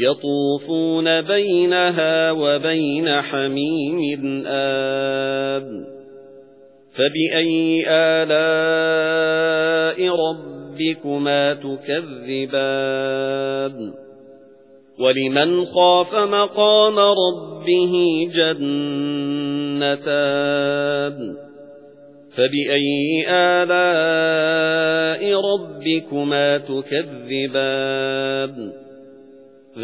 يَطُوفُونَ بَيْنَهَا وَبَيْنَ حَمِيمٍ آبٍ. فَبِأَيِّ آلَاءِ رَبِّكُمَا تُكَذِّبَانِ؟ وَلِمَنْ خَافَ مَقَامَ رَبِّهِ جَنَّتَانِ؟ فَبِأَيِّ آلَاءِ رَبِّكُمَا تُكَذِّبَانِ؟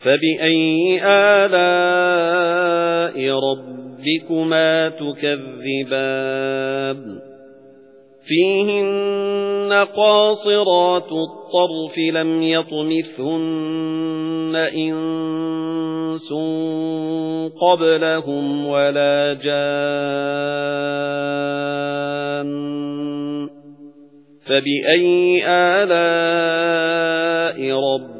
فَبِأَيِّ آلَاءِ رَبِّكُمَا تُكَذِّبَانِ؟ فِيهِنَّ قَاصِرَاتُ الطَّرْفِ لَمْ يَطْمِثْهُنَّ إِنسٌ قَبْلَهُمْ وَلَا جَانٌّ. فَبِأَيِّ آلَاءِ رَبِّكُمَا